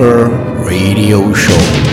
Radio Show.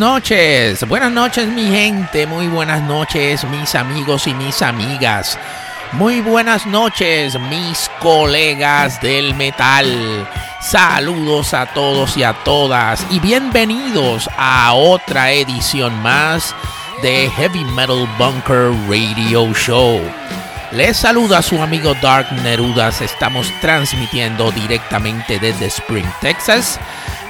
Noches, buenas noches mi gente, muy buenas noches mis amigos y mis amigas, muy buenas noches mis colegas del metal, saludos a todos y a todas. Y bienvenidos a otra edición más de Heavy Metal Bunker Radio Show. Les saluda su amigo Dark Nerudas. Estamos transmitiendo directamente desde Spring, Texas,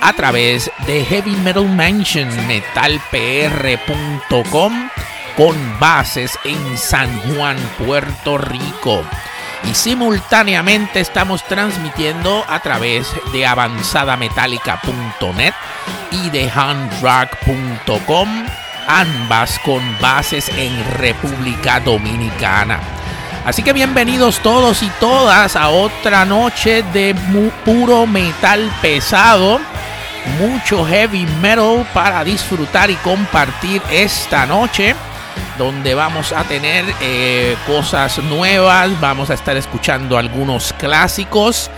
a través de Heavy Metal Mansion metalpr.com con bases en San Juan, Puerto Rico. Y simultáneamente estamos transmitiendo a través de avanzadametallica.net y de handrock.com, ambas con bases en República Dominicana. Así que bienvenidos todos y todas a otra noche de puro metal pesado. Mucho heavy metal para disfrutar y compartir esta noche. Donde vamos a tener eh, cosas nuevas. Vamos a estar escuchando algunos clásicos.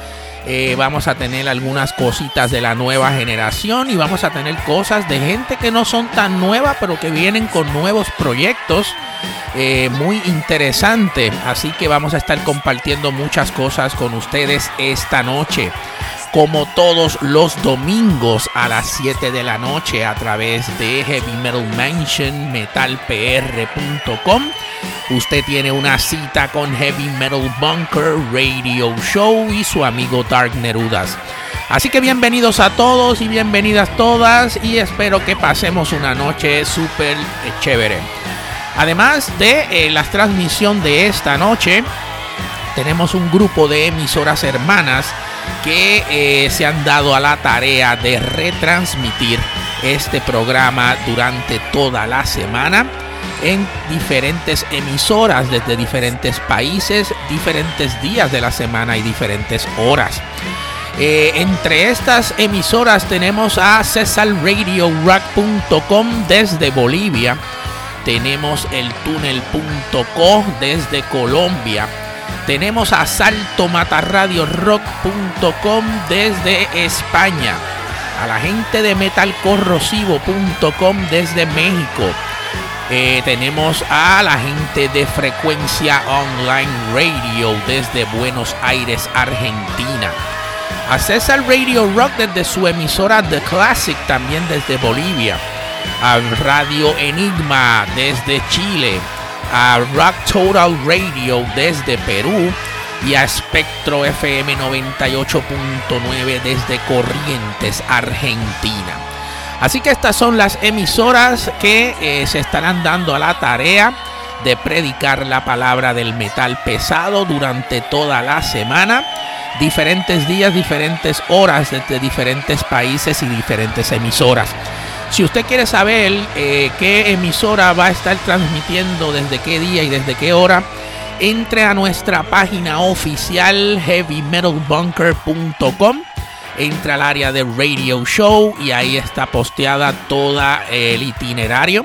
Eh, vamos a tener algunas cositas de la nueva generación y vamos a tener cosas de gente que no son tan nuevas pero que vienen con nuevos proyectos eh, muy interesante así que vamos a estar compartiendo muchas cosas con ustedes esta noche como todos los domingos a las 7 de la noche a través de Heavy Metal Mansion metalpr.com Usted tiene una cita con Heavy Metal Bunker Radio Show y su amigo Dark Nerudas. Así que bienvenidos a todos y bienvenidas todas y espero que pasemos una noche súper chévere. Además de eh, la transmisión de esta noche, tenemos un grupo de emisoras hermanas que eh, se han dado a la tarea de retransmitir este programa durante toda la semana en diferentes emisoras desde diferentes países, diferentes días de la semana y diferentes horas. Eh, entre estas emisoras tenemos a cesarradiorock.com desde Bolivia. Tenemos el túnel.co desde Colombia. Tenemos a saltomatarradiorock.com desde España. A la gente de metalcorrosivo.com desde México eh, tenemos a la gente de Frecuencia Online Radio desde Buenos Aires, Argentina. A César Radio Rock desde su emisora The Classic también desde Bolivia. A Radio Enigma desde Chile. A Rock Total Radio desde Perú. Y a Spectro FM 98.9 desde Corrientes, Argentina. Así que estas son las emisoras que eh, se estarán dando a la tarea de predicar la palabra del metal pesado durante toda la semana. Diferentes días, diferentes horas desde diferentes países y diferentes emisoras. Si usted quiere saber eh, qué emisora va a estar transmitiendo desde qué día y desde qué hora, entre a nuestra página oficial heavymetalbunker.com entra al área de Radio Show y ahí está posteada toda el itinerario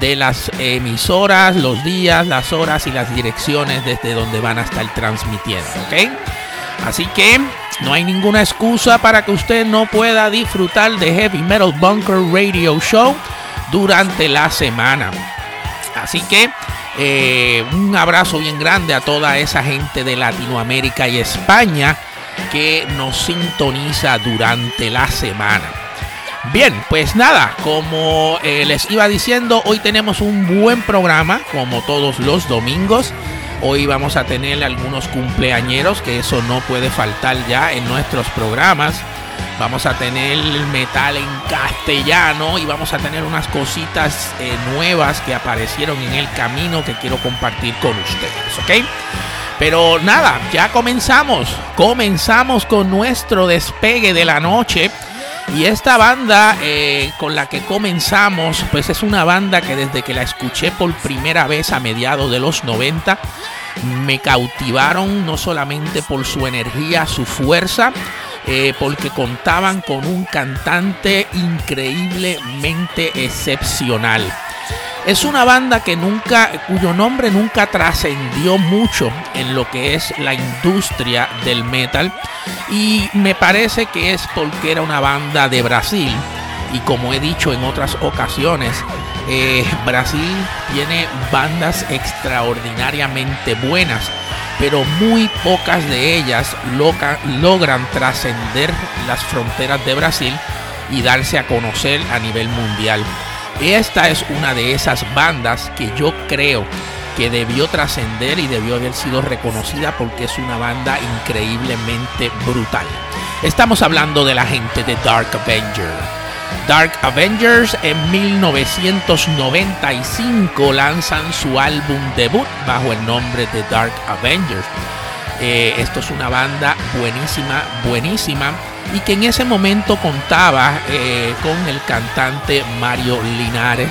de las emisoras, los días, las horas y las direcciones desde donde van a estar transmitiendo, ¿ok? Así que no hay ninguna excusa para que usted no pueda disfrutar de Heavy Metal Bunker Radio Show durante la semana. Así que eh, un abrazo bien grande a toda esa gente de Latinoamérica y España que nos sintoniza durante la semana. Bien, pues nada, como eh, les iba diciendo, hoy tenemos un buen programa, como todos los domingos. Hoy vamos a tener algunos cumpleañeros, que eso no puede faltar ya en nuestros programas. Vamos a tener metal en castellano y vamos a tener unas cositas eh, nuevas que aparecieron en el camino que quiero compartir con ustedes, ¿ok? Pero nada, ya comenzamos. Comenzamos con nuestro despegue de la noche. Y esta banda eh, con la que comenzamos, pues es una banda que desde que la escuché por primera vez a mediados de los 90, me cautivaron no solamente por su energía, su fuerza, eh, porque contaban con un cantante increíblemente excepcional. Es una banda que nunca, cuyo nombre nunca trascendió mucho en lo que es la industria del metal. Y me parece que es porque era una banda de Brasil. Y como he dicho en otras ocasiones, eh, Brasil tiene bandas extraordinariamente buenas, pero muy pocas de ellas logran trascender las fronteras de Brasil y darse a conocer a nivel mundial. Esta es una de esas bandas que yo creo que debió trascender y debió haber sido reconocida porque es una banda increíblemente brutal. Estamos hablando de la gente de Dark Avenger. Dark Avengers en 1995 lanzan su álbum debut bajo el nombre de Dark Avengers. Eh, esto es una banda buenísima, buenísima y que en ese momento contaba eh, con el cantante Mario Linares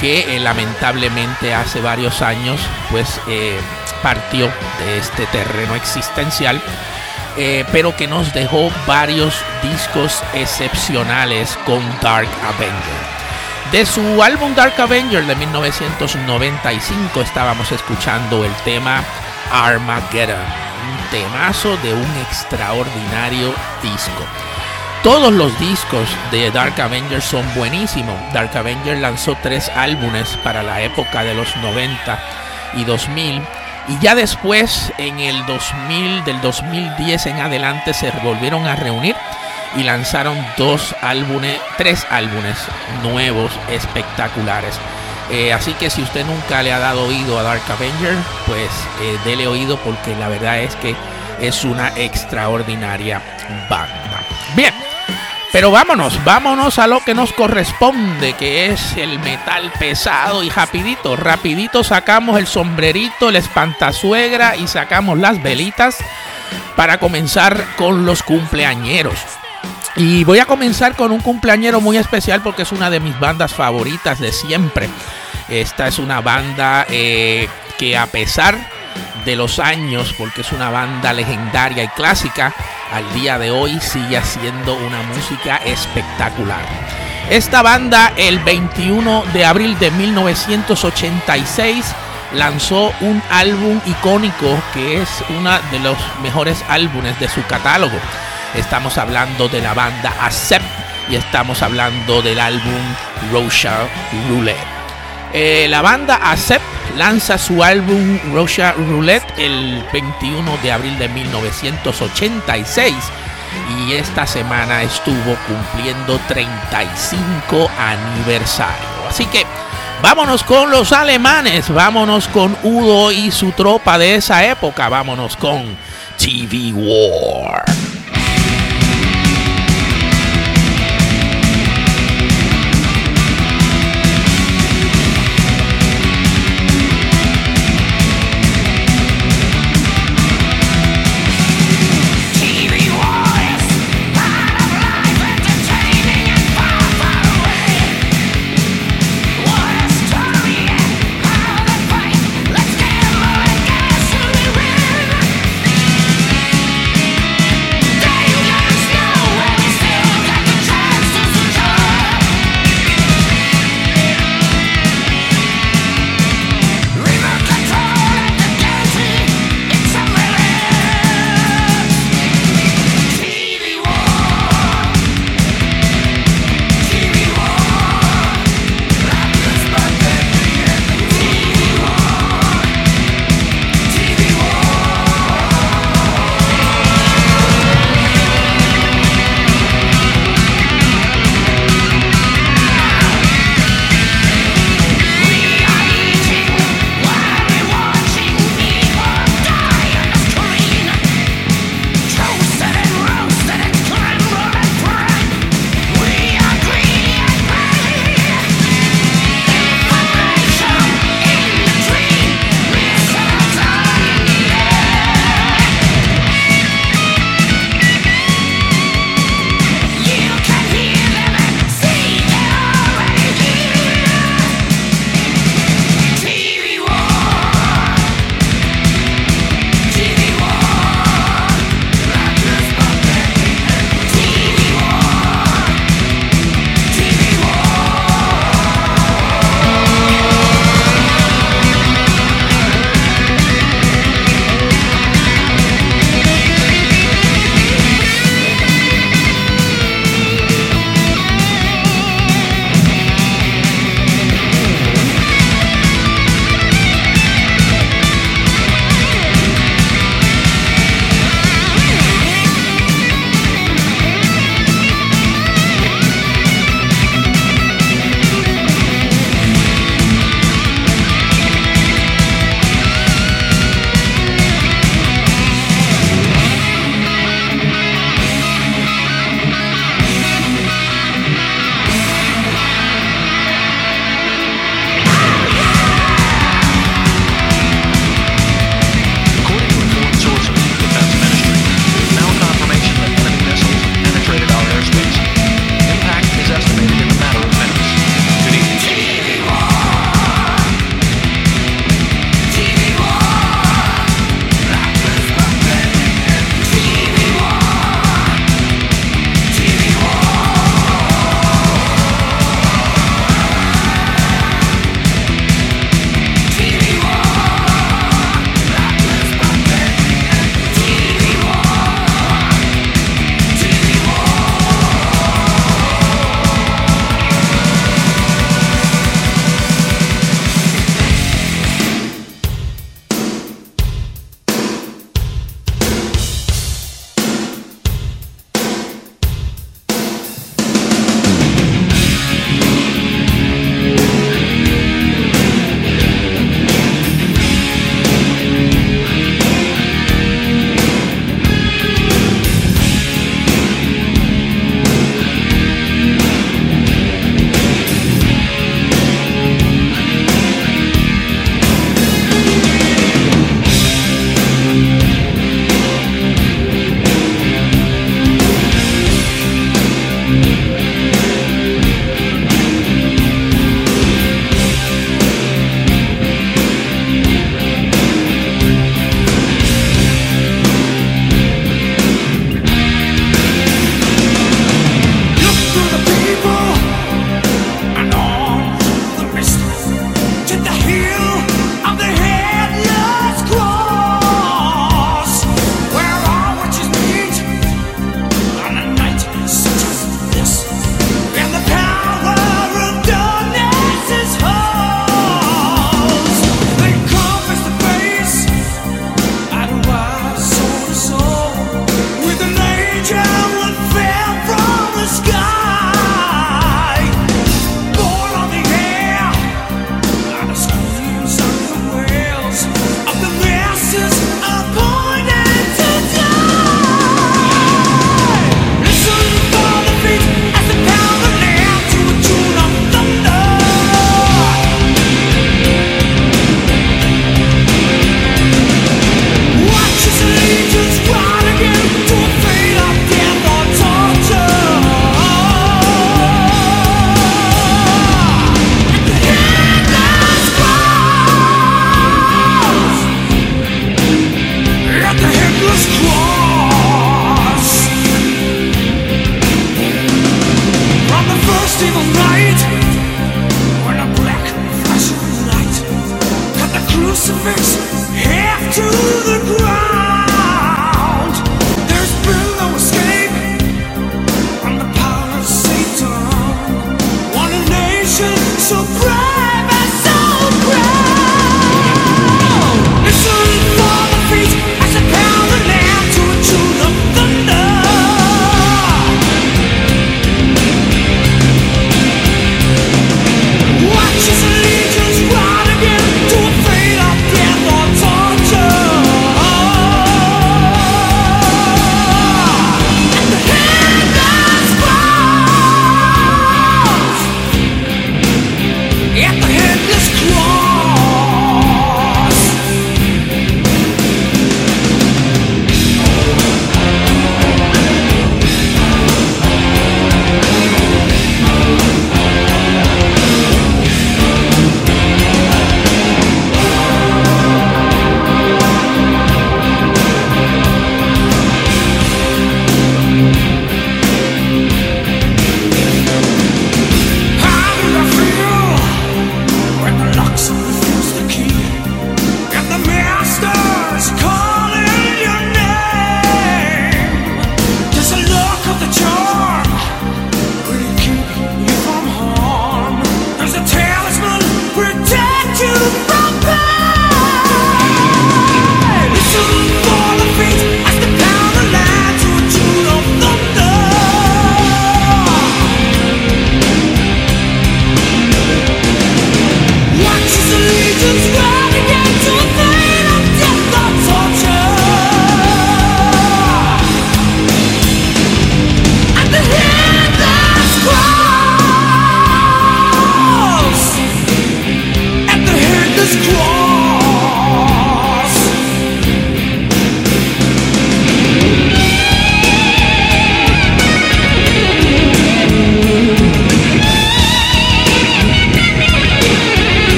que eh, lamentablemente hace varios años pues eh, partió de este terreno existencial pero que nos dejó varios discos excepcionales con Dark Avenger. De su álbum Dark Avenger de 1995 estábamos escuchando el tema Armageddon, temazo de un extraordinario disco. Todos los discos de Dark Avenger son buenísimos. Dark Avenger lanzó tres álbumes para la época de los 90 y 2000. Y ya después, en el 2000, del 2010 en adelante, se volvieron a reunir y lanzaron dos álbumes, tres álbumes nuevos espectaculares. Eh, así que si usted nunca le ha dado oído a Dark Avenger, pues eh, dele oído porque la verdad es que es una extraordinaria banda. Bien, pero vámonos, vámonos a lo que nos corresponde, que es el metal pesado y rapidito. Rapidito sacamos el sombrerito, el espantasuegra y sacamos las velitas para comenzar con los cumpleañeros. Y voy a comenzar con un cumpleañero muy especial porque es una de mis bandas favoritas de siempre. Esta es una banda eh, que a pesar de los años, porque es una banda legendaria y clásica, al día de hoy sigue haciendo una música espectacular. Esta banda el 21 de abril de 1986 lanzó un álbum icónico que es uno de los mejores álbumes de su catálogo. Estamos hablando de la banda Accept y estamos hablando del álbum Russia Roulette. Eh, la banda Accept lanza su álbum Russia Roulette el 21 de abril de 1986 y esta semana estuvo cumpliendo 35 aniversario. Así que vámonos con los alemanes, vámonos con Udo y su tropa de esa época, vámonos con TV War.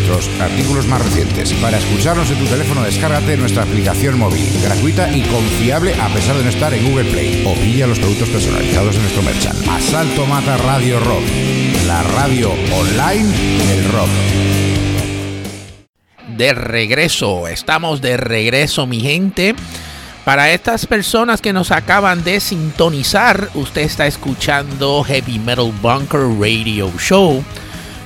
nuestros artículos más recientes. Para escucharnos en tu teléfono, descárgate nuestra aplicación móvil, gratuita y confiable a pesar de no estar en Google Play. O pilla los productos personalizados en nuestro merchant. Asalto Mata Radio Rock, la radio online del rock. De regreso, estamos de regreso, mi gente. Para estas personas que nos acaban de sintonizar, usted está escuchando Heavy Metal Bunker Radio Show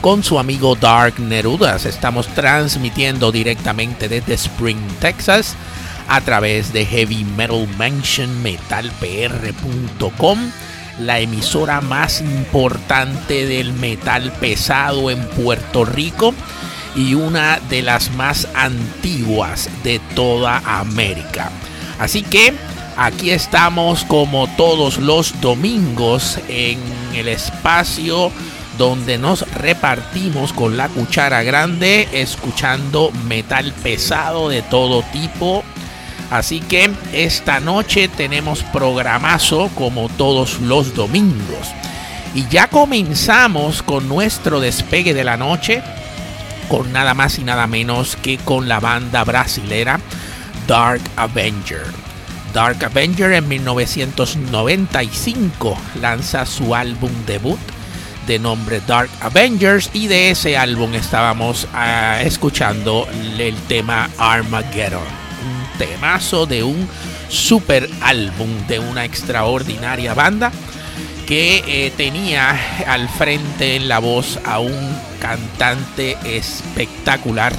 con su amigo Dark Nerudas. Estamos transmitiendo directamente desde Spring, Texas, a través de Heavy Metal Mansion metalpr.com, la emisora más importante del metal pesado en Puerto Rico y una de las más antiguas de toda América. Así que aquí estamos como todos los domingos en el espacio donde nos repartimos con la cuchara grande escuchando metal pesado de todo tipo. Así que esta noche tenemos programazo como todos los domingos. Y ya comenzamos con nuestro despegue de la noche con nada más y nada menos que con la banda brasilera Dark Avenger. Dark Avenger en 1995 lanza su álbum debut de nombre Dark Avengers y de ese álbum estábamos uh, escuchando el tema Armageddon, un temazo de un super álbum de una extraordinaria banda que eh, tenía al frente en la voz a un cantante espectacular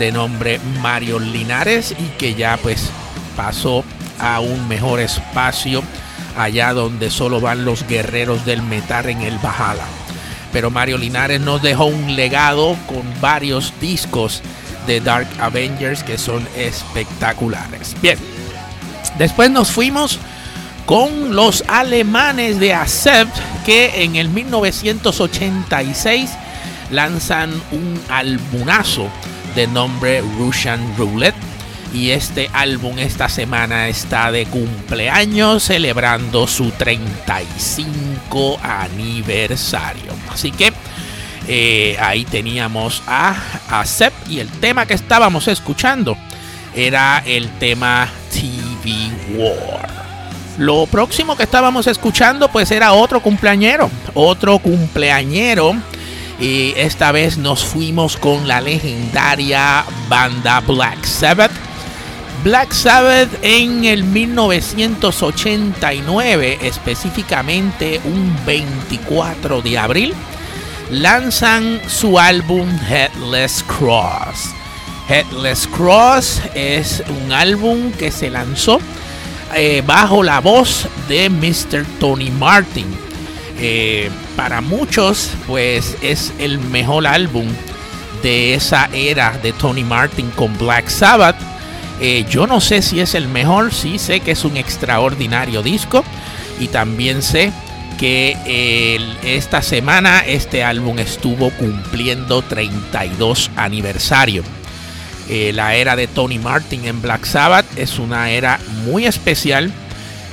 de nombre Mario Linares y que ya pues pasó a un mejor espacio allá donde solo van los guerreros del metal en el Bajala. Pero Mario Linares nos dejó un legado con varios discos de Dark Avengers que son espectaculares. Bien, después nos fuimos con los alemanes de Acept que en el 1986 lanzan un albumazo de nombre Russian Roulette. Y este álbum esta semana está de cumpleaños celebrando su 35 aniversario. Así que eh, ahí teníamos a Acept y el tema que estábamos escuchando era el tema TV War. Lo próximo que estábamos escuchando pues era otro cumpleañero, otro cumpleañero y esta vez nos fuimos con la legendaria banda Black Sabbath. Black Sabbath en el 1989, específicamente un 24 de abril, lanzan su álbum Headless Cross. Headless Cross es un álbum que se lanzó eh, bajo la voz de Mr. Tony Martin eh, para muchos, pues es el mejor álbum de esa era de Tony Martin con Black Sabbath. Eh, yo no sé si es el mejor, sí sé que es un extraordinario disco y también sé que esta semana este álbum estuvo cumpliendo 32 aniversario. Eh, la era de Tony Martin en Black Sabbath es una era muy especial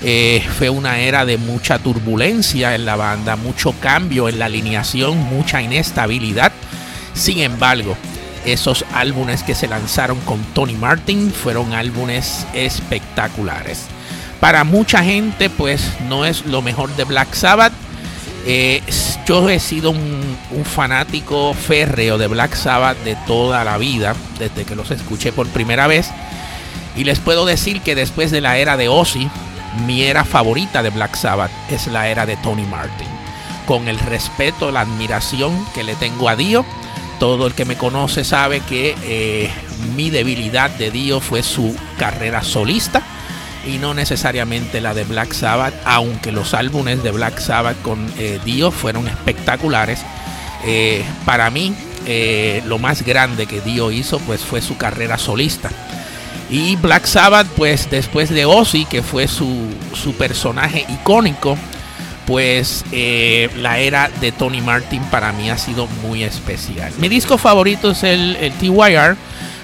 eh, fue una era de mucha turbulencia en la banda, mucho cambio en la alineación, mucha inestabilidad. Sin embargo, esos álbumes que se lanzaron con Tony Martin fueron álbumes espectaculares. Para mucha gente, pues no es lo mejor de Black Sabbath. Eh, yo he sido un, un, fanático férreo de Black Sabbath de toda la vida, desde que los escuché por primera vez. Y les puedo decir que después de la era de Ozzy, mi era favorita de Black Sabbath es la era de Tony Martin. Con el respeto, la admiración que le tengo a Dio, todo el que me conoce sabe que eh, mi debilidad de Dio fue su carrera solista y no necesariamente la de Black Sabbath, aunque los álbumes de Black Sabbath con eh, Dio fueron espectaculares. Eh, para mí, lo más grande que Dio hizo pues fue su carrera solista. Y Black Sabbath, pues después de Ozzy, que fue su, su personaje icónico, pues eh, la era de Tony Martin para mí ha sido muy especial. Mi disco favorito es el, el TYR,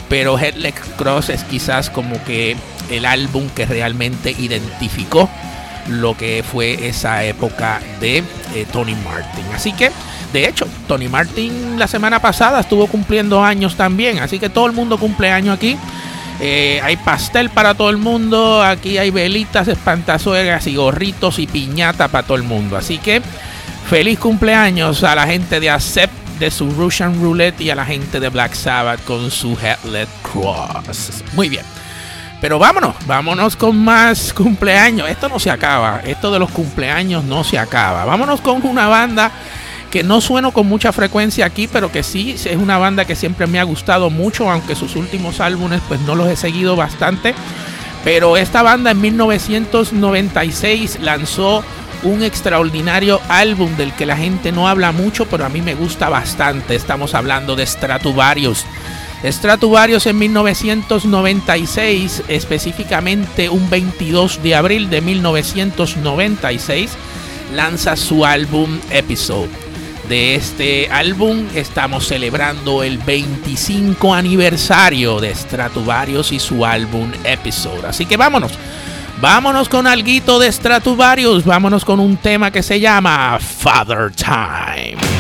pero Headless Cross es quizás como que el álbum que realmente identificó lo que fue esa época de eh, Tony Martin. Así que, de hecho, Tony Martin la semana pasada estuvo cumpliendo años también, así que todo el mundo cumple años aquí. Eh, hay pastel para todo el mundo. Aquí hay velitas, espantazuegas y gorritos y piñata para todo el mundo. Así que feliz cumpleaños a la gente de Accept de su Russian Roulette y a la gente de Black Sabbath con su Headlet Cross. Muy bien. Pero vámonos, vámonos con más cumpleaños. Esto no se acaba. Esto de los cumpleaños no se acaba. Vámonos con una banda que no sueno con mucha frecuencia aquí, pero que sí es una banda que siempre me ha gustado mucho, aunque sus últimos álbumes pues no los he seguido bastante. Pero esta banda en 1996 lanzó un extraordinario álbum del que la gente no habla mucho, pero a mí me gusta bastante. Estamos hablando de Stratovarius. Stratovarius en 1996, específicamente un 22 de abril de 1996, lanza su álbum Episode de este álbum. Estamos celebrando el 25 aniversario de Stratovarius y su álbum Episode. Así que vámonos. Vámonos con alguito de Stratovarius. Vámonos con un tema que se llama Father Time.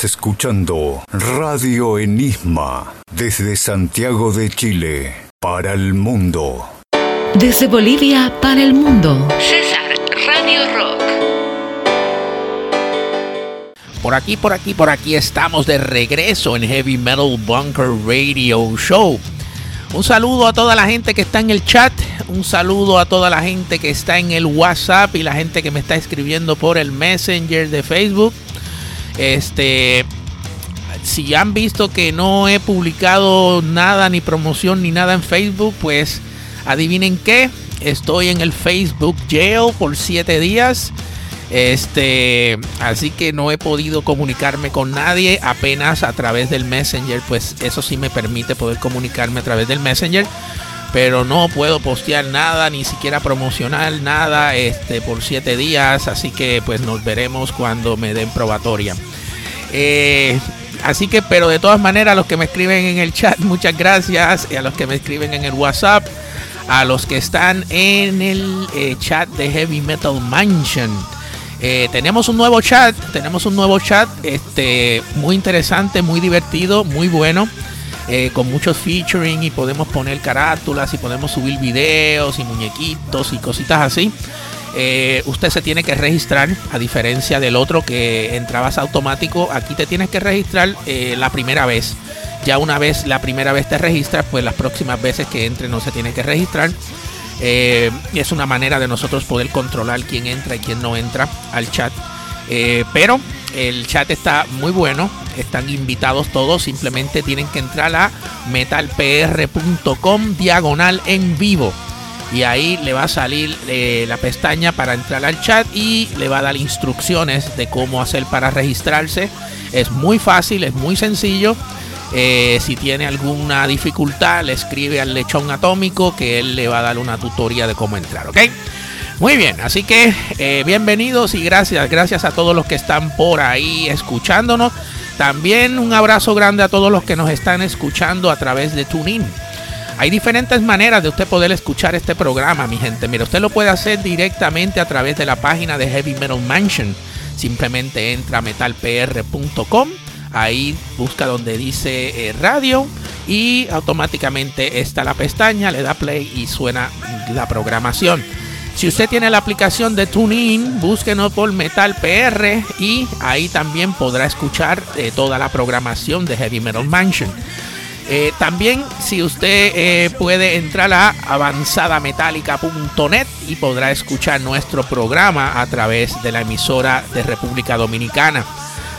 Estás escuchando Radio Enigma desde Santiago de Chile para el mundo. Desde Bolivia para el mundo. César Radio Rock. Por aquí, por aquí, por aquí estamos de regreso en Heavy Metal Bunker Radio Show. Un saludo a toda la gente que está en el chat, un saludo a toda la gente que está en el WhatsApp y la gente que me está escribiendo por el Messenger de Facebook. Este, si han visto que no he publicado nada, ni promoción, ni nada en Facebook, pues adivinen qué. Estoy en el Facebook Jail por 7 días. Este, así que no he podido comunicarme con nadie apenas a través del Messenger. Pues eso sí me permite poder comunicarme a través del Messenger. Pero no puedo postear nada, ni siquiera promocionar nada este, por 7 días. Así que pues nos veremos cuando me den probatoria. Eh, así que, pero de todas maneras, a los que me escriben en el chat, muchas gracias. Y a los que me escriben en el WhatsApp, a los que están en el eh, chat de Heavy Metal Mansion. Eh, tenemos un nuevo chat, tenemos un nuevo chat, este, muy interesante, muy divertido, muy bueno, con muchos featuring y podemos poner carátulas y podemos subir videos y muñequitos y cositas así. Eh, usted se tiene que registrar, a diferencia del otro que entrabas automático, aquí te tienes que registrar eh, la primera vez. Ya una vez la primera vez te registras, pues las próximas veces que entre no se tiene que registrar. Eh, es una manera de nosotros poder controlar quién entra y quién no entra al chat. pero el chat está muy bueno, están invitados todos, simplemente tienen que entrar a metalpr.com diagonal en vivo y ahí le va a salir eh, la pestaña para entrar al chat y le va a dar instrucciones de cómo hacer para registrarse. Es muy fácil, es muy sencillo. Eh, si tiene alguna dificultad, le escribe al lechón atómico que él le va a dar una tutoría de cómo entrar, ¿ok? Muy bien, así que eh, bienvenidos y gracias, gracias a todos los que están por ahí escuchándonos. También un abrazo grande a todos los que nos están escuchando a través de TuneIn. Hay diferentes maneras de usted poder escuchar este programa, mi gente. Mira, usted lo puede hacer directamente a través de la página de Heavy Metal Mansion. Simplemente entra a metalpr.com. Ahí busca donde dice eh, radio y automáticamente está la pestaña, le da play y suena la programación. Si usted tiene la aplicación de TuneIn, búsquenos por Metal PR y ahí también podrá escuchar eh, toda la programación de Heavy Metal Mansion. Eh, también si usted eh, puede entrar a avanzadametálica.net y podrá escuchar nuestro programa a través de la emisora de República Dominicana.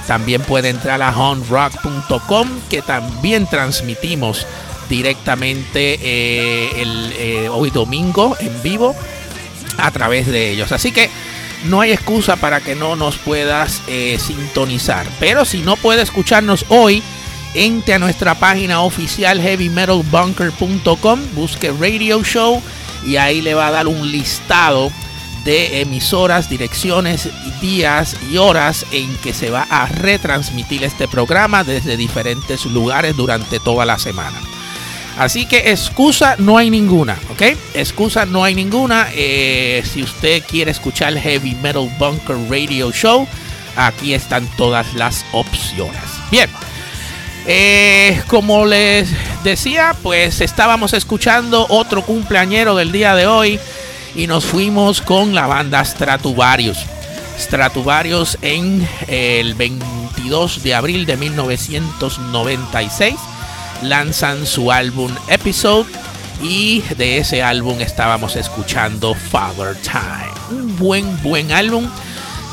También puede entrar a homerock.com que también transmitimos directamente hoy domingo en vivo a través de ellos. Así que no hay excusa para que no nos puedas sintonizar. Pero si no puede escucharnos hoy, entre a nuestra página oficial heavymetalbunker.com, busque Radio Show y ahí le va a dar un listado de emisoras, direcciones, días y horas en que se va a retransmitir este programa desde diferentes lugares durante toda la semana. Así que excusa no hay ninguna, ¿ok? Excusa no hay ninguna. Eh, si usted quiere escuchar el Heavy Metal Bunker Radio Show, aquí están todas las opciones. Bien. Eh, como les decía, pues estábamos escuchando otro cumpleañero del día de hoy y nos fuimos con la banda Stratuvarius. Stratuvarius en el 22 de abril de 1996 lanzan su álbum Episode y de ese álbum estábamos escuchando Father Time. Un buen, buen álbum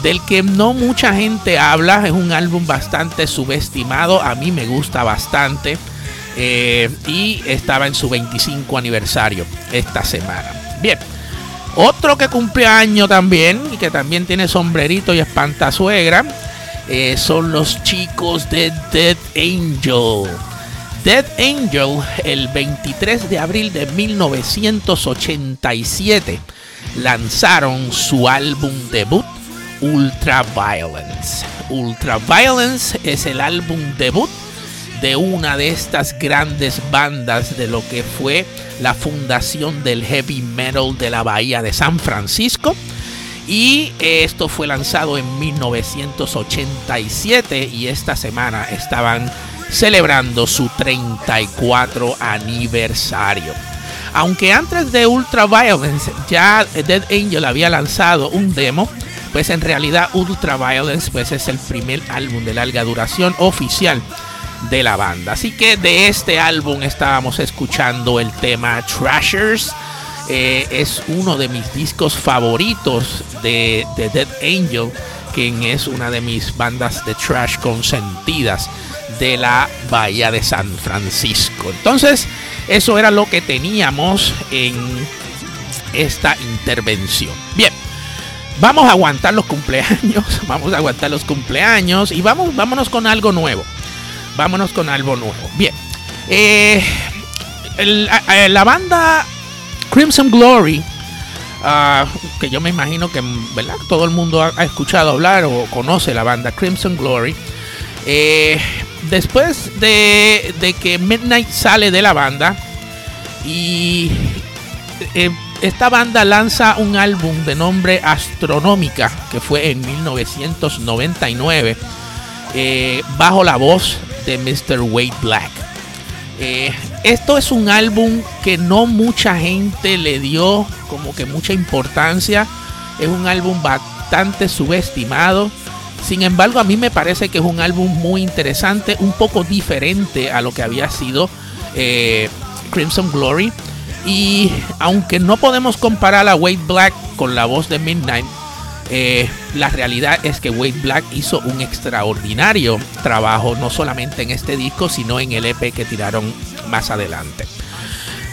del que no mucha gente habla. Es un álbum bastante subestimado. A mí me gusta bastante. Eh, y estaba en su 25 aniversario esta semana. Bien. Otro que cumple año también y que también tiene sombrerito y espantasuegra eh, son los chicos de Dead Angel. Dead Angel, el 23 de abril de 1987, lanzaron su álbum debut Ultra Violence. Ultra Violence es el álbum debut de una de estas grandes bandas de lo que fue la fundación del heavy metal de la bahía de San Francisco. Y esto fue lanzado en 1987 y esta semana estaban celebrando su 34 aniversario. Aunque antes de Ultra Violence ya Dead Angel había lanzado un demo, pues en realidad Ultra Violence pues es el primer álbum de larga duración oficial de la banda. Así que de este álbum estábamos escuchando el tema Trashers. Eh, es uno de mis discos favoritos de, de Dead Angel, quien es una de mis bandas de trash consentidas de la Bahía de San Francisco. Entonces, eso era lo que teníamos en esta intervención. Bien, vamos a aguantar los cumpleaños, vamos a aguantar los cumpleaños y vamos, vámonos con algo nuevo. Vámonos con algo nuevo. Bien, eh, la banda Crimson Glory, ah, que yo me imagino que ¿verdad? todo el mundo ha, escuchado hablar o conoce la banda Crimson Glory. Eh, después de, que Midnight sale de la banda y eh, esta banda lanza un álbum de nombre Astronómica que fue en 1999 eh, bajo la voz de Mr. Wade Black. Eh, esto es un álbum que no mucha gente le dio como que mucha importancia. Es un álbum bastante subestimado. Sin embargo, a mí me parece que es un álbum muy interesante, un poco diferente a lo que había sido eh, Crimson Glory. Y aunque no podemos comparar a Wade Black con la voz de Midnight, eh, la realidad es que Wade Black hizo un extraordinario trabajo, no solamente en este disco, sino en el EP que tiraron más adelante.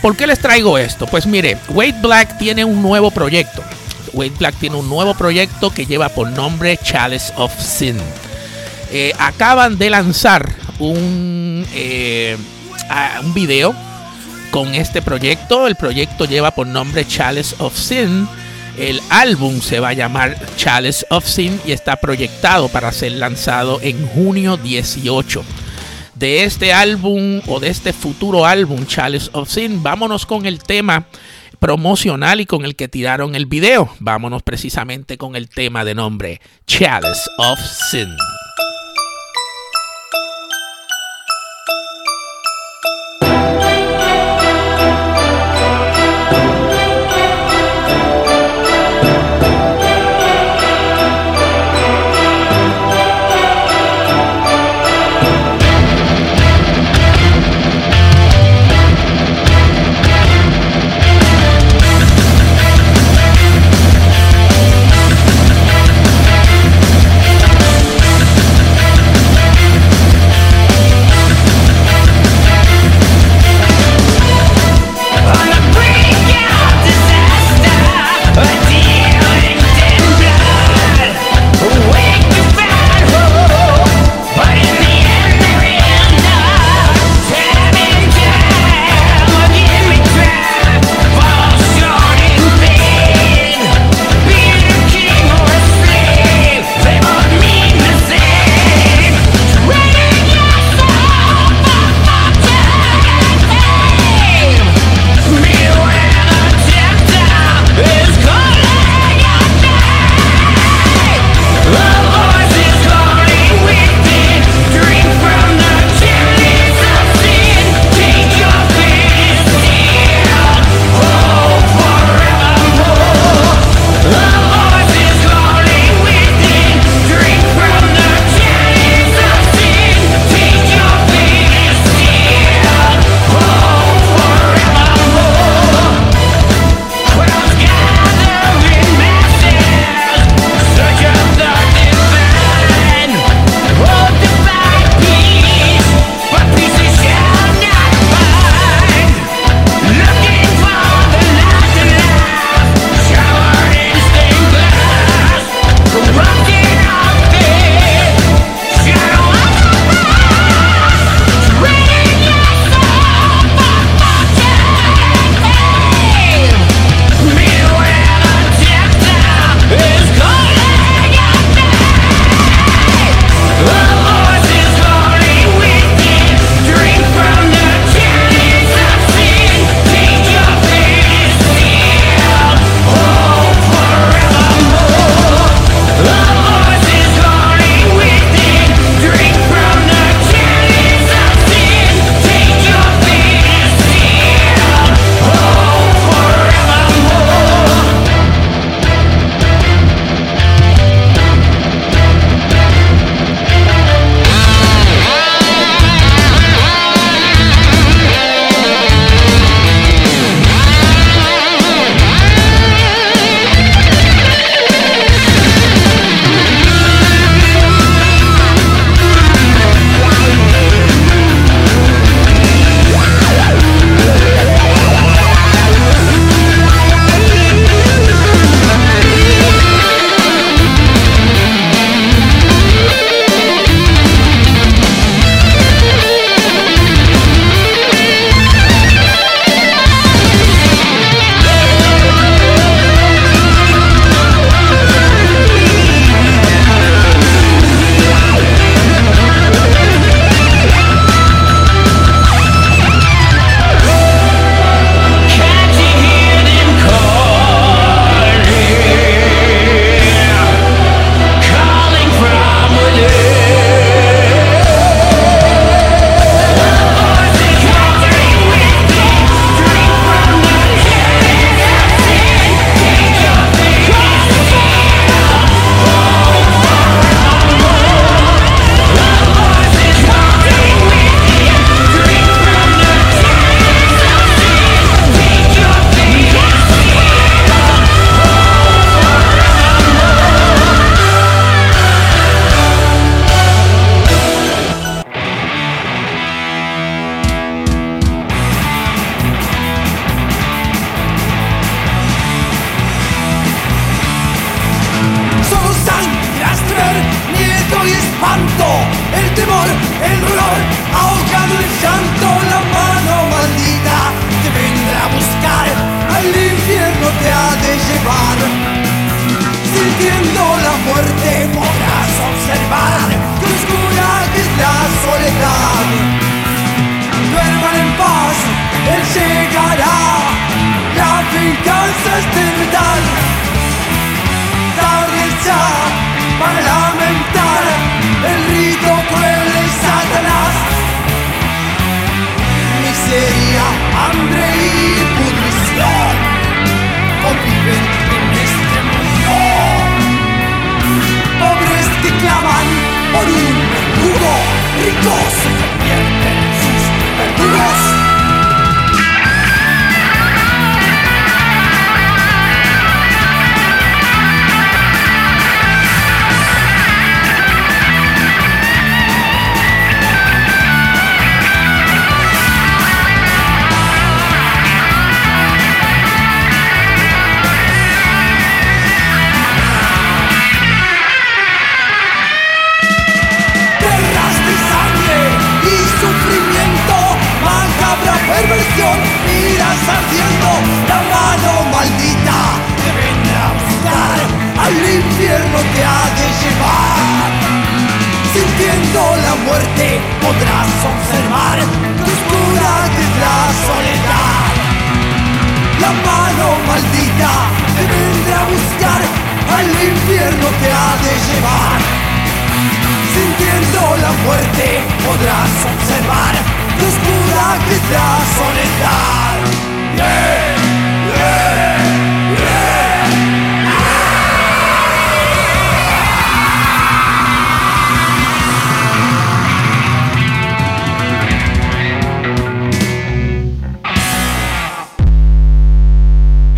¿Por qué les traigo esto? Pues mire, Wade Black tiene un nuevo proyecto. Wade Black tiene un nuevo proyecto que lleva por nombre Chalice of Sin. Eh, acaban de lanzar un, eh, un video con este proyecto. El proyecto lleva por nombre Chalice of Sin. El álbum se va a llamar Chalice of Sin y está proyectado para ser lanzado en junio 18. De este álbum o de este futuro álbum Chalice of Sin, vámonos con el tema promocional y con el que tiraron el video. Vámonos precisamente con el tema de nombre Chalice of Sin.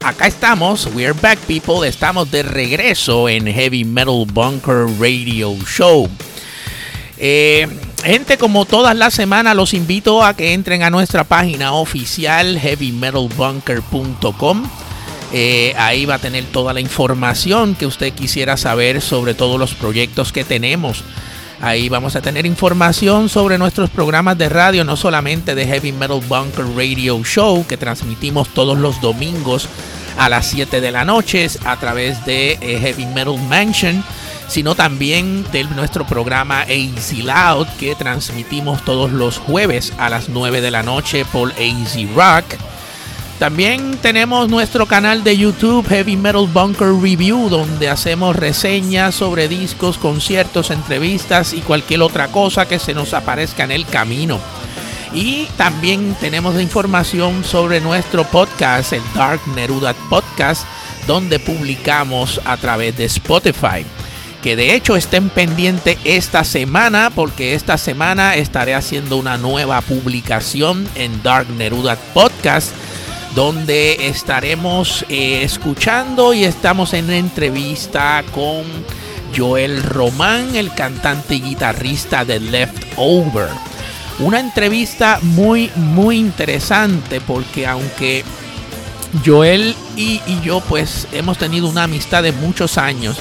Acá estamos, we're back people, estamos de regreso en Heavy Metal Bunker Radio Show. Eh, gente, como todas las semanas, los invito a que entren a nuestra página oficial heavymetalbunker.com. Eh, ahí va a tener toda la información que usted quisiera saber sobre todos los proyectos que tenemos. Ahí vamos a tener información sobre nuestros programas de radio, no solamente de Heavy Metal Bunker Radio Show, que transmitimos todos los domingos a las 7 de la noche a través de eh, Heavy Metal Mansion, sino también de nuestro programa AZ Loud, que transmitimos todos los jueves a las 9 de la noche por AZ Rock. También tenemos nuestro canal de YouTube Heavy Metal Bunker Review donde hacemos reseñas sobre discos, conciertos, entrevistas y cualquier otra cosa que se nos aparezca en el camino. Y también tenemos información sobre nuestro podcast, el Dark Neruda Podcast, donde publicamos a través de Spotify. Que de hecho estén pendientes esta semana porque esta semana estaré haciendo una nueva publicación en Dark Neruda Podcast donde estaremos eh, escuchando y estamos en entrevista con Joel Román, el cantante y guitarrista de Leftover. Una entrevista muy, muy interesante porque aunque Joel y, yo pues hemos tenido una amistad de muchos años,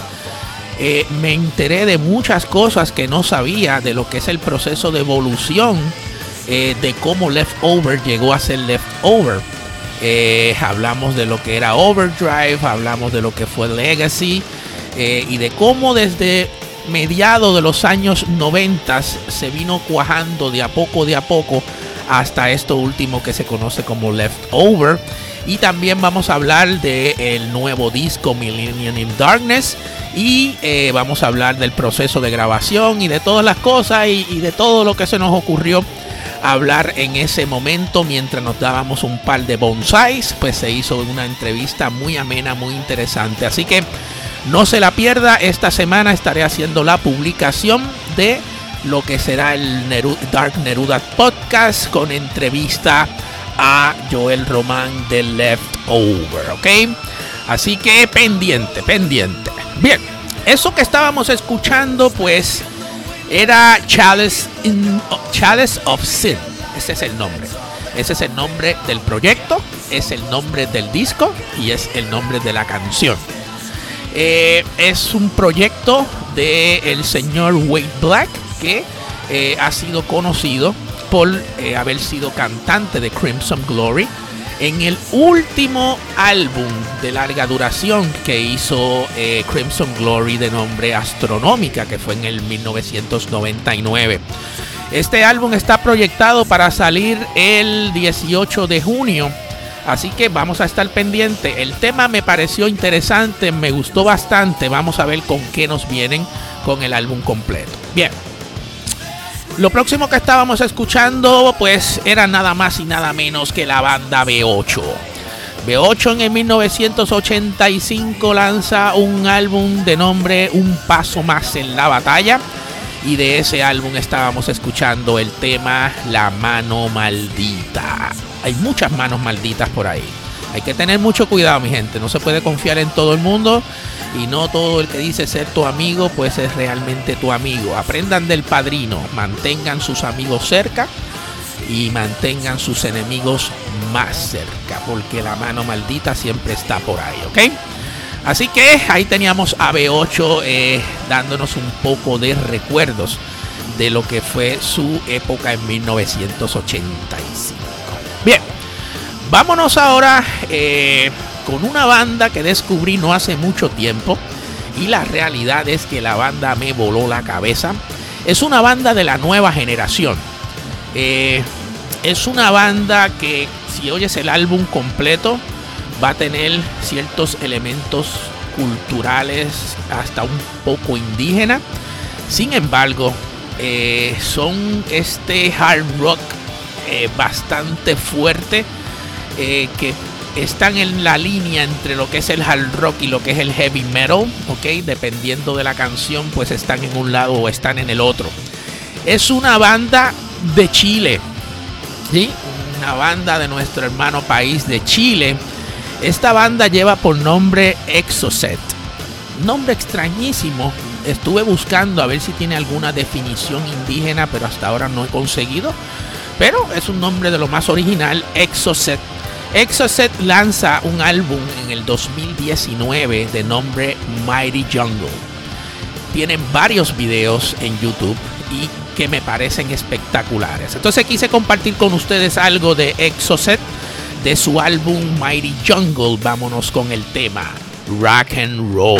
eh, me enteré de muchas cosas que no sabía de lo que es el proceso de evolución eh, de cómo Leftover llegó a ser Leftover. Eh, hablamos de lo que era Overdrive, hablamos de lo que fue Legacy eh, y de cómo desde mediados de los años 90 se vino cuajando de a poco, de a poco hasta esto último que se conoce como Leftover. Y también vamos a hablar del nuevo disco Millennium in Darkness. Y eh, vamos a hablar del proceso de grabación y de todas las cosas y de todo lo que se nos ocurrió hablar en ese momento mientras nos dábamos un par de bonsais. Pues se hizo una entrevista muy amena, muy interesante. Así que no se la pierda. Esta semana estaré haciendo la publicación de lo que será el Dark Neruda Podcast con entrevista a Joel Román de Leftover, ¿ok? Así que pendiente, pendiente. Bien, eso que estábamos escuchando, pues era Chalice, of Sin. Ese es el nombre. Ese es el nombre del proyecto, es el nombre del disco y es el nombre de la canción. Eh, es un proyecto del el señor Wade Black que eh, ha sido conocido por eh, haber sido cantante de Crimson Glory en el último álbum de larga duración que hizo Crimson Glory de nombre Astronómica, que fue en el 1999. Este álbum está proyectado para salir el 18 de junio Así que vamos a estar pendiente. El tema me pareció interesante, me gustó bastante. Vamos a ver con qué nos vienen con el álbum completo. Bien. Lo próximo que estábamos escuchando pues era nada más y nada menos que la banda B8. B8 en el 1985 lanza un álbum de nombre Un Paso Más en la Batalla. Y de ese álbum estábamos escuchando el tema La Mano Maldita hay muchas manos malditas por ahí. Hay que tener mucho cuidado, mi gente. No se puede confiar en todo el mundo y no todo el que dice ser tu amigo, pues es realmente tu amigo. Aprendan del padrino, mantengan sus amigos cerca y mantengan sus enemigos más cerca, porque la mano maldita siempre está por ahí, ¿ok? Así que ahí teníamos a B8 eh, dándonos un poco de recuerdos de lo que fue su época en 1985. Bien, vámonos ahora eh, con una banda que descubrí no hace mucho tiempo y la realidad es que la banda me voló la cabeza. Es una banda de la nueva generación. Eh, es una banda que si oyes el álbum completo va a tener ciertos elementos culturales hasta un poco indígena. Sin embargo, eh, son este hard rock bastante fuerte eh, que están en la línea entre lo que es el hard rock y lo que es el heavy metal, ok, dependiendo de la canción, pues están en un lado o están en el otro. Es una banda de Chile, ¿sí? Una banda de nuestro hermano país de Chile. Esta banda lleva por nombre Exocet. Nombre extrañísimo. Estuve buscando a ver si tiene alguna definición indígena, pero hasta ahora no he conseguido pero es un nombre de lo más original, Exocet. Exocet lanza un álbum en el 2019 de nombre Mighty Jungle. Tienen varios videos en YouTube y que me parecen espectaculares. Entonces quise compartir con ustedes algo de Exocet, de su álbum Mighty Jungle. Vámonos con el tema Rock and Roll.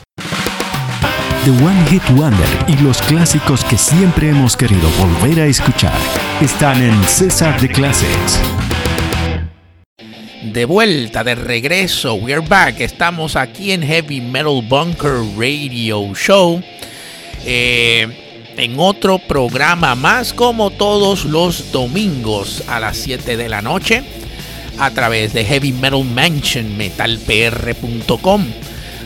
The One Hit Wonder y los clásicos que siempre hemos querido volver a escuchar están en César de Classics. De vuelta, de regreso, we're back. Estamos aquí en Heavy Metal Bunker Radio Show. Eh, en otro programa más como todos los domingos a las 7 de la noche a través de Heavy Metal Mansion metalpr.com.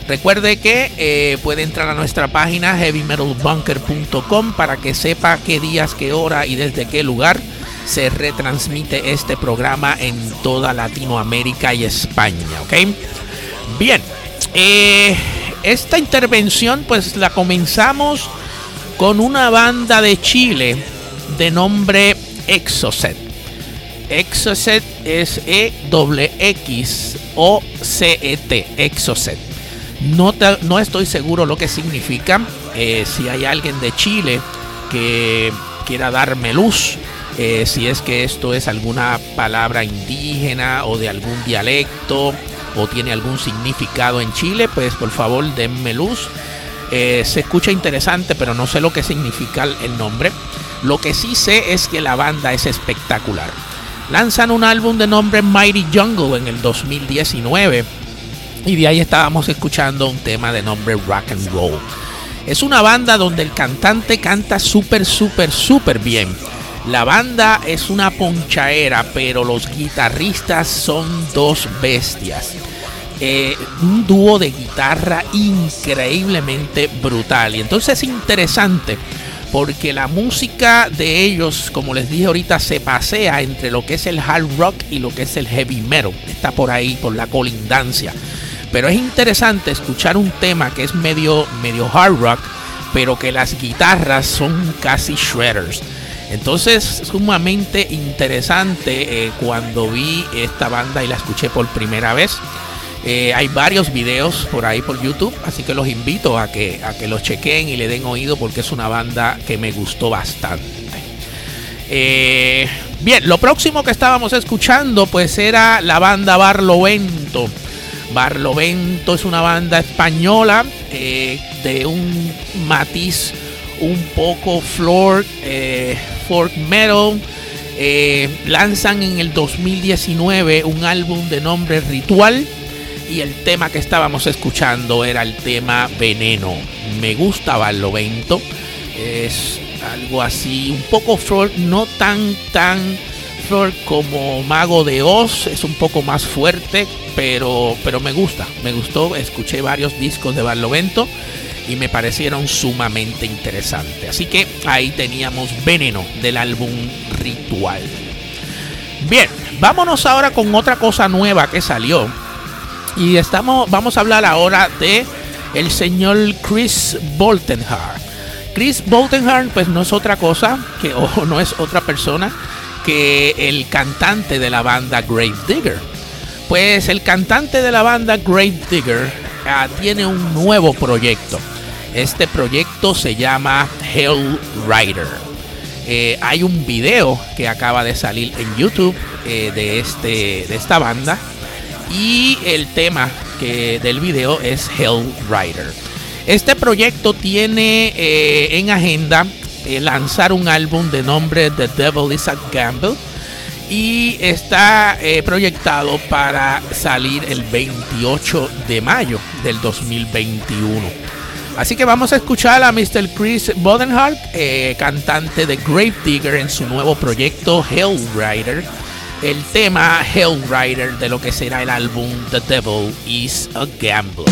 Recuerde que eh, puede entrar a nuestra página heavymetalbunker.com para que sepa qué días, qué hora y desde qué lugar se retransmite este programa en toda Latinoamérica y España. ¿Ok? Bien, eh, esta intervención pues la comenzamos con una banda de Chile de nombre Exocet. Exocet es E-X-O-C-E-T, Exocet. No, estoy seguro lo que significa. Eh, si hay alguien de Chile que quiera darme luz, eh, si es que esto es alguna palabra indígena o de algún dialecto o tiene algún significado en Chile, pues por favor denme luz. Eh, se escucha interesante, pero no sé lo que significa el nombre. Lo que sí sé es que la banda es espectacular. Lanzan un álbum de nombre Mighty Jungle en el 2019 y de ahí estábamos escuchando un tema de nombre Rock and Roll. Es una banda donde el cantante canta súper, súper, súper bien. La banda es una ponchaera, pero los guitarristas son dos bestias. Eh, un dúo de guitarra increíblemente brutal. Y entonces es interesante porque la música de ellos, como les dije ahorita, se pasea entre lo que es el hard rock y lo que es el heavy metal. Está por ahí, por la colindancia. Pero es interesante escuchar un tema que es medio, medio hard rock, pero que las guitarras son casi shredders. Entonces, sumamente interesante eh, cuando vi esta banda y la escuché por primera vez. Eh, hay varios videos por ahí por YouTube, así que los invito a que, a que los chequen y le den oído porque es una banda que me gustó bastante. Eh, bien, lo próximo que estábamos escuchando pues era la banda Barlovento. Barlovento es una banda española eh, de un matiz un poco floor, folk metal. lanzan en el 2019 un álbum de nombre Ritual y el tema que estábamos escuchando era el tema Veneno. Me gusta Barlovento. Es algo así, un poco flor, no tan, tan como Mago de Oz. Es un poco más fuerte, pero, pero me gusta. Me gustó. Escuché varios discos de Barlovento y me parecieron sumamente interesantes. Así que ahí teníamos Veneno del álbum Ritual. Bien, vámonos ahora con otra cosa nueva que salió y estamos, vamos a hablar ahora de el señor Chris Boltenhard. Chris Boltenhard, pues no es otra cosa que, o no es otra persona que el cantante de la banda Grave Digger. Pues el cantante de la banda Grave Digger ah, tiene un nuevo proyecto. Este proyecto se llama Hell Rider. Eh, hay un video que acaba de salir en YouTube eh, de, este, de esta banda y el tema que del video es Hell Rider. Este proyecto tiene eh, en agenda eh, lanzar un álbum de nombre The Devil is a Gamble y está eh, proyectado para salir el 28 de mayo del 2021. Así que vamos a escuchar a Mr. Chris Bodenhart, cantante de Grave Digger en su nuevo proyecto Hell Rider el tema Hell Rider de lo que será el álbum The Devil is a Gambler.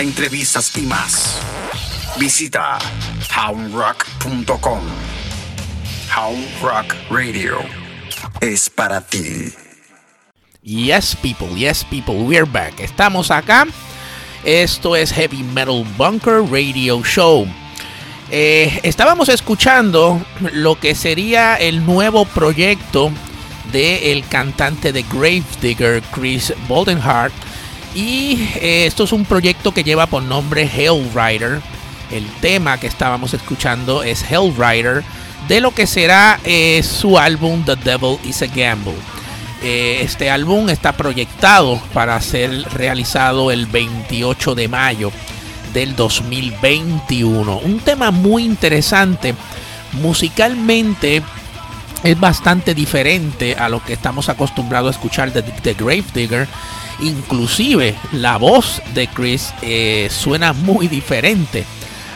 Entrevistas y más. Visita houndrock.com. Hound Radio es para ti. Yes, people, yes, people, we're back. Estamos acá. Esto es Heavy Metal Bunker Radio Show. Eh, estábamos escuchando lo que sería el nuevo proyecto del cantante de Gravedigger, Chris Boldenhart. Y eh, esto es un proyecto que lleva por nombre Hellrider. El tema que estábamos escuchando es Hellrider, de lo que será eh, su álbum The Devil is a Gamble. este álbum está proyectado para ser realizado el 28 de mayo del 2021. Un tema muy interesante. Musicalmente es bastante diferente a lo que estamos acostumbrados a escuchar de The Gravedigger. Inclusive la voz de Chris eh, suena muy diferente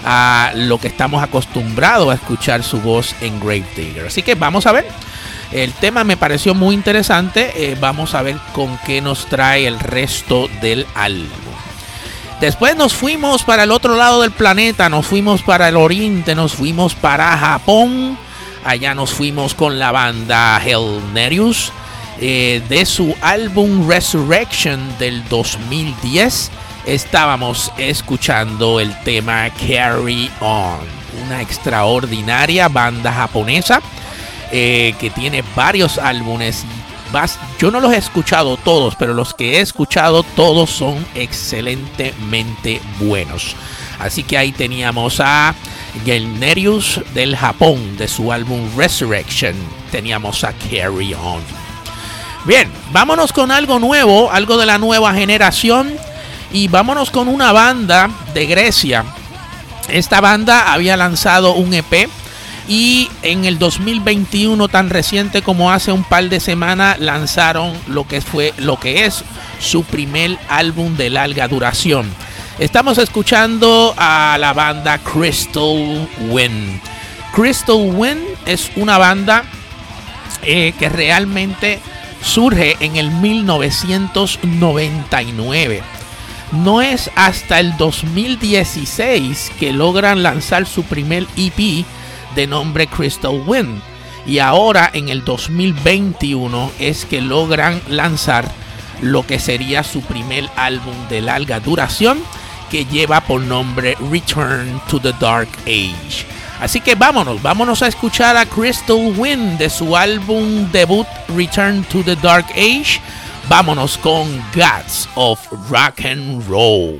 a lo que estamos acostumbrados a escuchar su voz en Gravedigger. Así que vamos a ver. El tema me pareció muy interesante. Eh, vamos a ver con qué nos trae el resto del álbum. Después nos fuimos para el otro lado del planeta, nos fuimos para el oriente, nos fuimos para Japón. Allá nos fuimos con la banda Hell Nerius eh, de su álbum Resurrection del 2010. Estábamos escuchando el tema Carry On, una extraordinaria banda japonesa eh, que tiene varios álbumes yo no los he escuchado todos, pero los que he escuchado todos son excelentemente buenos. Así que ahí teníamos a Gelnerius del Japón, de su álbum Resurrection. Teníamos a Carry On. Bien, vámonos con algo nuevo, algo de la nueva generación. Y vámonos con una banda de Grecia. Esta banda había lanzado un EP y en el 2021 tan reciente como hace un par de semanas lanzaron lo que fue lo que es su primer álbum de larga duración. Estamos escuchando a la banda Crystal Wind. Crystal Wind es una banda eh, que realmente surge en el 1999. No es hasta el 2016 que logran lanzar su primer EP de nombre Crystal Wind. Y ahora en el 2021 es que logran lanzar lo que sería su primer álbum de larga duración que lleva por nombre Return to the Dark Age. Así que vámonos, vámonos a escuchar a Crystal Wind de su álbum debut Return to the Dark Age. Vámonos con Gods of Rock and Roll.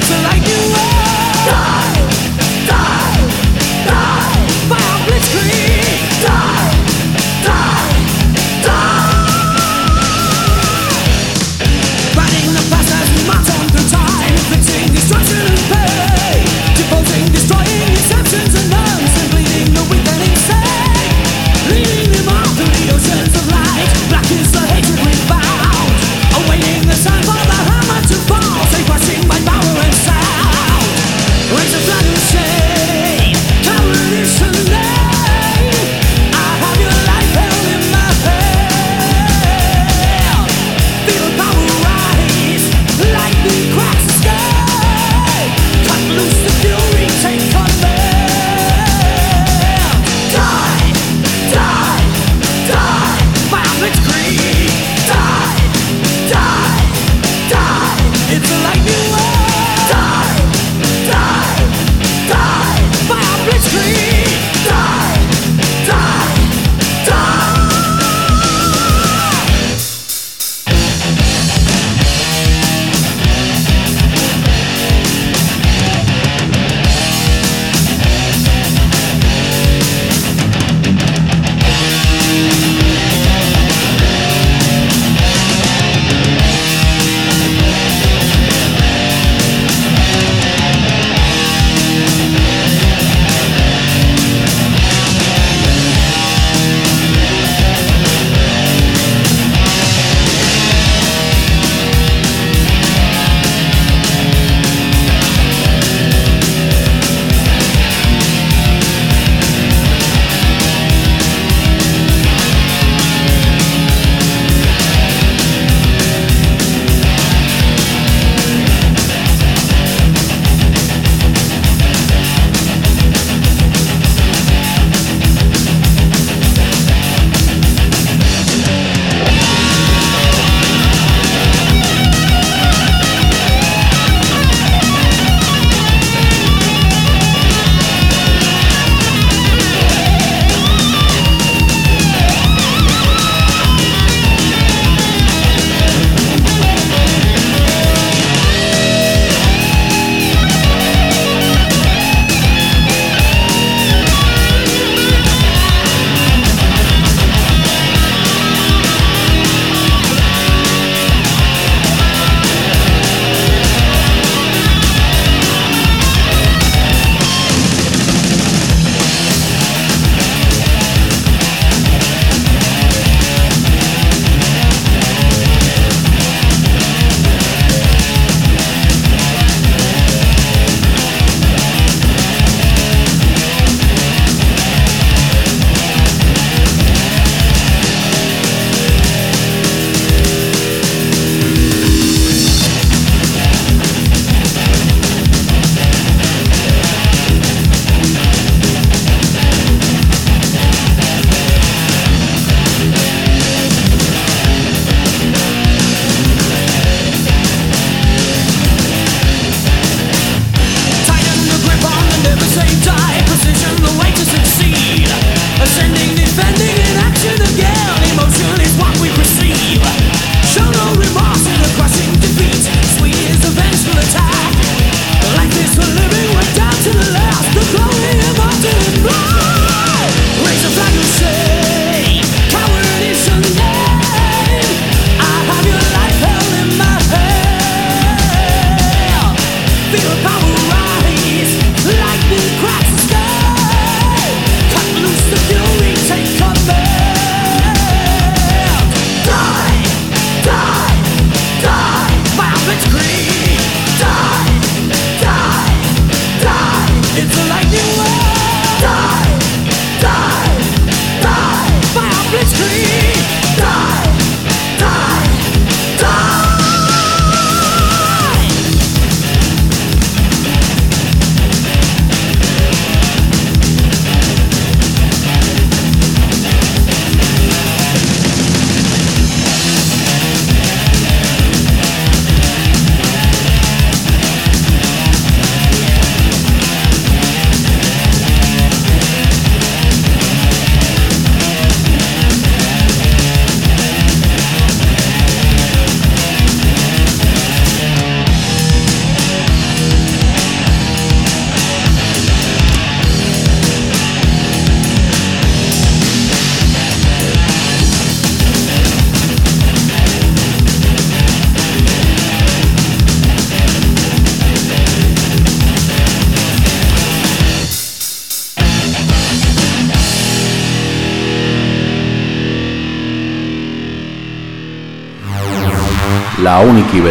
till light.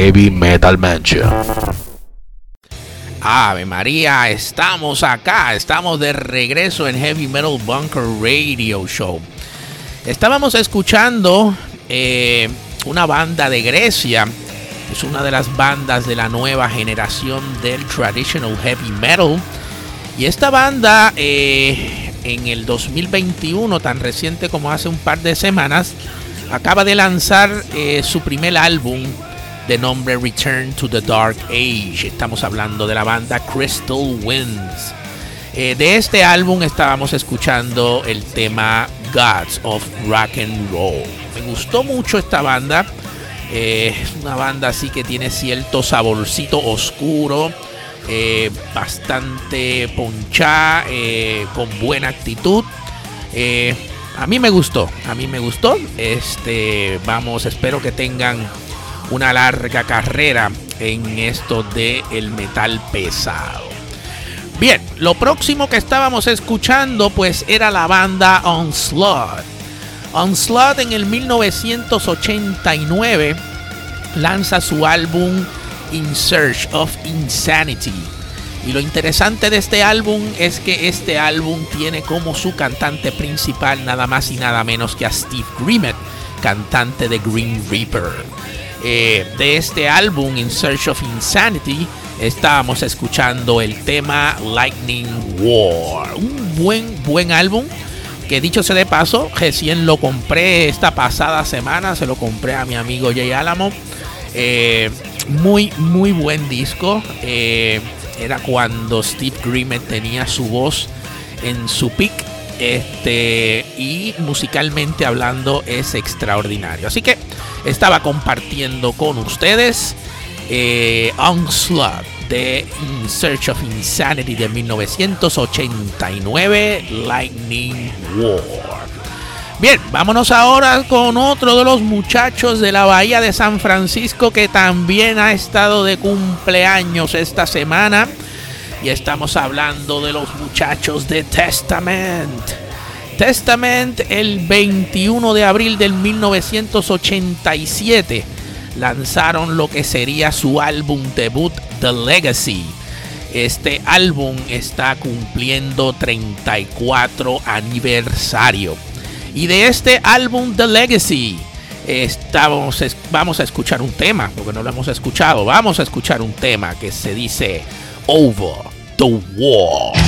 Heavy Metal Mansion. Ave María, estamos acá, estamos de regreso en Heavy Metal Bunker Radio Show. Estábamos escuchando eh, una banda de Grecia, es una de las bandas de la nueva generación del traditional heavy metal. Y esta banda eh, en el 2021, tan reciente como hace un par de semanas, acaba de lanzar eh, su primer álbum de nombre Return to the Dark Age. Estamos hablando de la banda Crystal Winds. Eh, de este álbum estábamos escuchando el tema Gods of Rock and Roll. Me gustó mucho esta banda. Eh, es una banda así que tiene cierto saborcito oscuro. Eh, bastante ponchá, con buena actitud. a mí me gustó, a mí me gustó. Este, vamos, espero que tengan una larga carrera en esto de el metal pesado. Bien, lo próximo que estábamos escuchando pues era la banda Onslaught. Onslaught en el 1989 lanza su álbum In Search of Insanity. Y lo interesante de este álbum es que este álbum tiene como su cantante principal nada más y nada menos que a Steve Grimmett, cantante de Green Reaper. Eh, de este álbum In Search of Insanity estábamos escuchando el tema Lightning War. Un buen, buen álbum que dicho sea de paso, recién lo compré esta pasada semana, se lo compré a mi amigo Jay Alamo. Eh, muy, muy buen disco. Eh, era cuando Steve Grimmett tenía su voz en su pick. Este, y musicalmente hablando es extraordinario. Así que estaba compartiendo con ustedes eh, Onslaught de In Search of Insanity de 1989, Lightning War. Bien, vámonos ahora con otro de los muchachos de la Bahía de San Francisco que también ha estado de cumpleaños esta semana. Y estamos hablando de los muchachos de Testament. Testament el 21 de abril del 1987 lanzaron lo que sería su álbum debut The Legacy. Este álbum está cumpliendo 34 aniversario. Y de este álbum The Legacy estamos, vamos a escuchar un tema, porque no lo hemos escuchado. Vamos a escuchar un tema que se dice Over the Wall.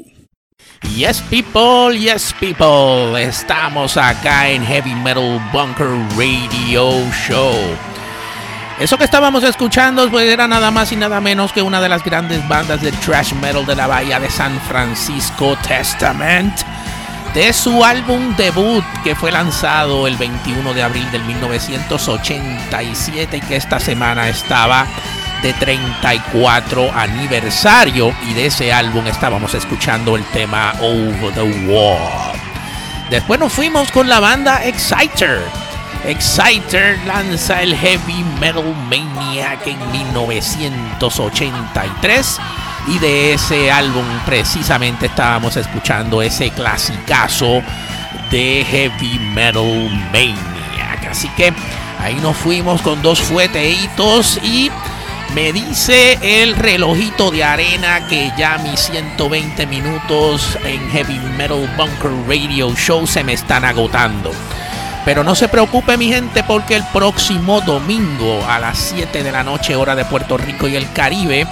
Yes, people, yes, people. Estamos acá en Heavy Metal Bunker Radio Show. Eso que estábamos escuchando pues, era nada más y nada menos que una de las grandes bandas de thrash metal de la bahía de San Francisco, Testament, de su álbum debut que fue lanzado el 21 de abril del 1987 y que esta semana estaba de 34 aniversario y de ese álbum estábamos escuchando el tema Over the Wall. Después nos fuimos con la banda Exciter. Exciter lanza el Heavy Metal Maniac en 1983 y de ese álbum precisamente estábamos escuchando ese clasicazo de Heavy Metal Maniac. Así que ahí nos fuimos con dos fueteitos y me dice el relojito de arena que ya mis 120 minutos en Heavy Metal Bunker Radio Show se me están agotando. Pero no se preocupe mi gente porque el próximo domingo a las 7 de la noche hora de Puerto Rico y el Caribe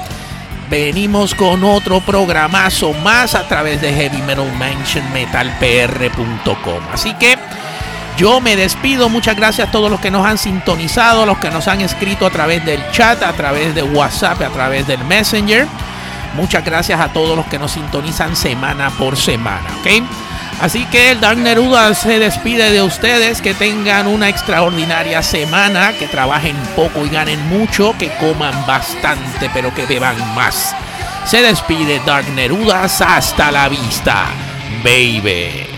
venimos con otro programazo más a través de Heavy Metal Mansion metalpr.com. Así que yo me despido, muchas gracias a todos los que nos han sintonizado, los que nos han escrito a través del chat, a través de WhatsApp, a través del Messenger. Muchas gracias a todos los que nos sintonizan semana por semana, ¿ok? Así que el Dark Neruda se despide de ustedes, que tengan una extraordinaria semana, que trabajen poco y ganen mucho, que coman bastante pero que beban más. Se despide Dark Nerudas, hasta la vista, baby.